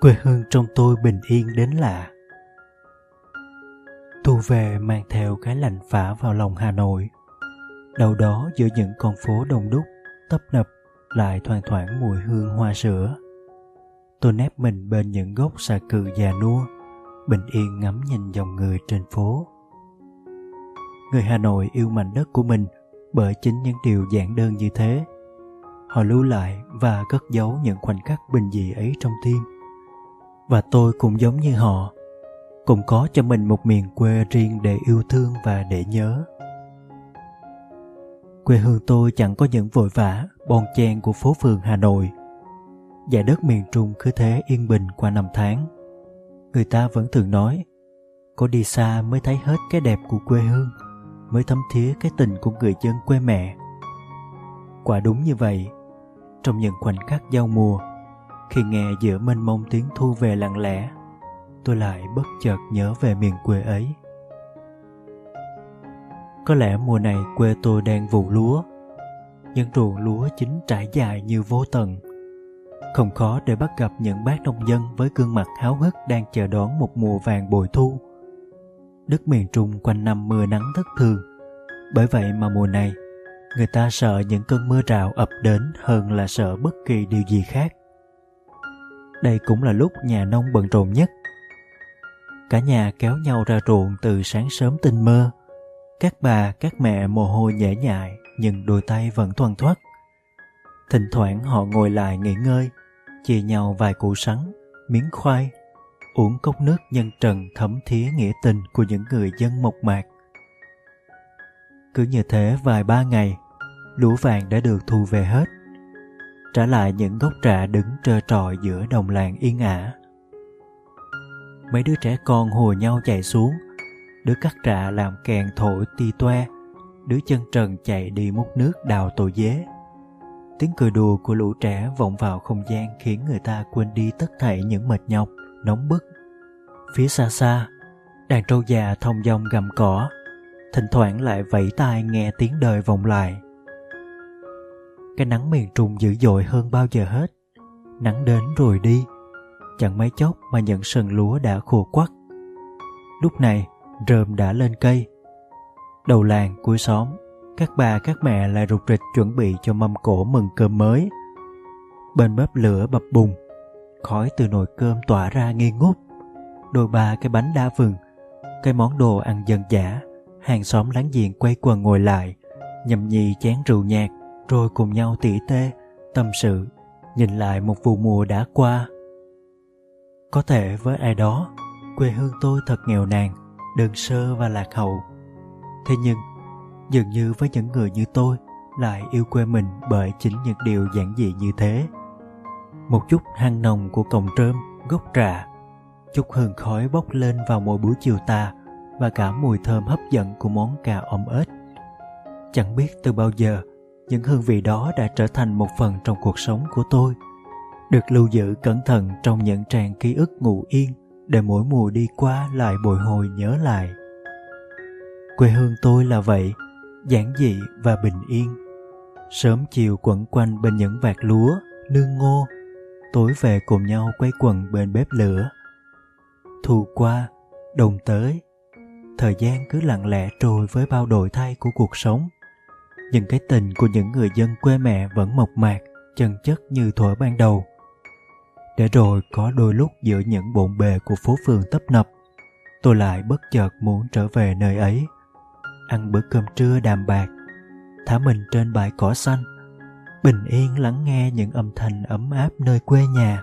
quê hương trong tôi bình yên đến lạ. Tu về mang theo cái lạnh phả vào lòng hà nội. Đâu đó giữa những con phố đông đúc, tấp nập, lại thoang thoảng mùi hương hoa sữa. Tôi nép mình bên những gốc xà cừ già nua, bình yên ngắm nhìn dòng người trên phố. Người hà nội yêu mảnh đất của mình bởi chính những điều giản đơn như thế. Họ lưu lại và cất giấu những khoảnh khắc bình dị ấy trong tim và tôi cũng giống như họ, cũng có cho mình một miền quê riêng để yêu thương và để nhớ. Quê hương tôi chẳng có những vội vã, bon chen của phố phường hà nội. Dải đất miền trung cứ thế yên bình qua năm tháng. Người ta vẫn thường nói, có đi xa mới thấy hết cái đẹp của quê hương, mới thấm thía cái tình của người dân quê mẹ. Quả đúng như vậy, trong những khoảnh khắc giao mùa khi nghe giữa mênh mông tiếng thu về lặng lẽ, tôi lại bất chợt nhớ về miền quê ấy. Có lẽ mùa này quê tôi đang vụ lúa những ruộng lúa chính trải dài như vô tận. Không khó để bắt gặp những bác nông dân với gương mặt háo hức đang chờ đón một mùa vàng bội thu. Đất miền trung quanh năm mưa nắng thất thường. Bởi vậy mà mùa này, người ta sợ những cơn mưa rào ập đến hơn là sợ bất kỳ điều gì khác đây cũng là lúc nhà nông bận rộn nhất. Cả nhà kéo nhau ra ruộng từ sáng sớm tinh mơ. Các bà, các mẹ mồ hôi nhễ nhại, nhưng đôi tay vẫn thoăn thoắt thỉnh thoảng họ ngồi lại nghỉ ngơi, chia nhau vài củ sắn, miếng khoai, uống cốc nước nhân trần thấm thía nghĩa tình của những người dân mộc mạc. Cứ như thế vài ba ngày, lúa vàng đã được thu về hết trả lại những gốc trà đứng trơ trọi giữa đồng làng yên ả. Mấy đứa trẻ con hùa nhau chạy xuống, đứa cắt trà làm kèn thổi ti toe đứa chân trần chạy đi múc nước đào tổ dế. Tiếng cười đùa của lũ trẻ vọng vào không gian khiến người ta quên đi tất thảy những mệt nhọc, nóng bức. Phía xa xa, đàn trâu già thông dong gầm cỏ, thỉnh thoảng lại vẫy tai nghe tiếng đời vọng lại cái nắng miền trung dữ dội hơn bao giờ hết. Nắng đến rồi đi. Chẳng mấy chốc mà những sừng lúa đã khô quắt. Lúc này, rơm đã lên cây. Đầu làng cuối xóm, các bà các mẹ lại rục rịch chuẩn bị cho mâm cổ mừng cơm mới. Bên bếp lửa bập bùng. Khói từ nồi cơm tỏa ra nghi ngút. Đôi ba cái bánh đa vừng, cái món đồ ăn dân dã, hàng xóm láng giềng quay quần ngồi lại, nhâm nhi chén rượu nhạt rồi cùng nhau tỉ tê, tâm sự, nhìn lại một vụ mùa đã qua. Có thể với ai đó, quê hương tôi thật nghèo nàn, đơn sơ và lạc hậu. Thế nhưng, dường như với những người như tôi lại yêu quê mình bởi chính những điều giản dị như thế. Một chút hăng nồng của cọng trơm, gốc trà, chút hương khói bốc lên vào mỗi buổi chiều tà và cả mùi thơm hấp dẫn của món cà ôm ếch. Chẳng biết từ bao giờ những hương vị đó đã trở thành một phần trong cuộc sống của tôi, được lưu giữ cẩn thận trong những trang ký ức ngủ yên để mỗi mùa đi qua lại bồi hồi nhớ lại. Quê hương tôi là vậy, giản dị và bình yên. Sớm chiều quẩn quanh bên những vạt lúa, nương ngô, tối về cùng nhau quay quần bên bếp lửa. Thu qua, đồng tới, thời gian cứ lặng lẽ trôi với bao đổi thay của cuộc sống nhưng cái tình của những người dân quê mẹ vẫn mộc mạc, chân chất như thuở ban đầu. Để rồi có đôi lúc giữa những bộn bề của phố phường tấp nập, tôi lại bất chợt muốn trở về nơi ấy. Ăn bữa cơm trưa đàm bạc, thả mình trên bãi cỏ xanh, bình yên lắng nghe những âm thanh ấm áp nơi quê nhà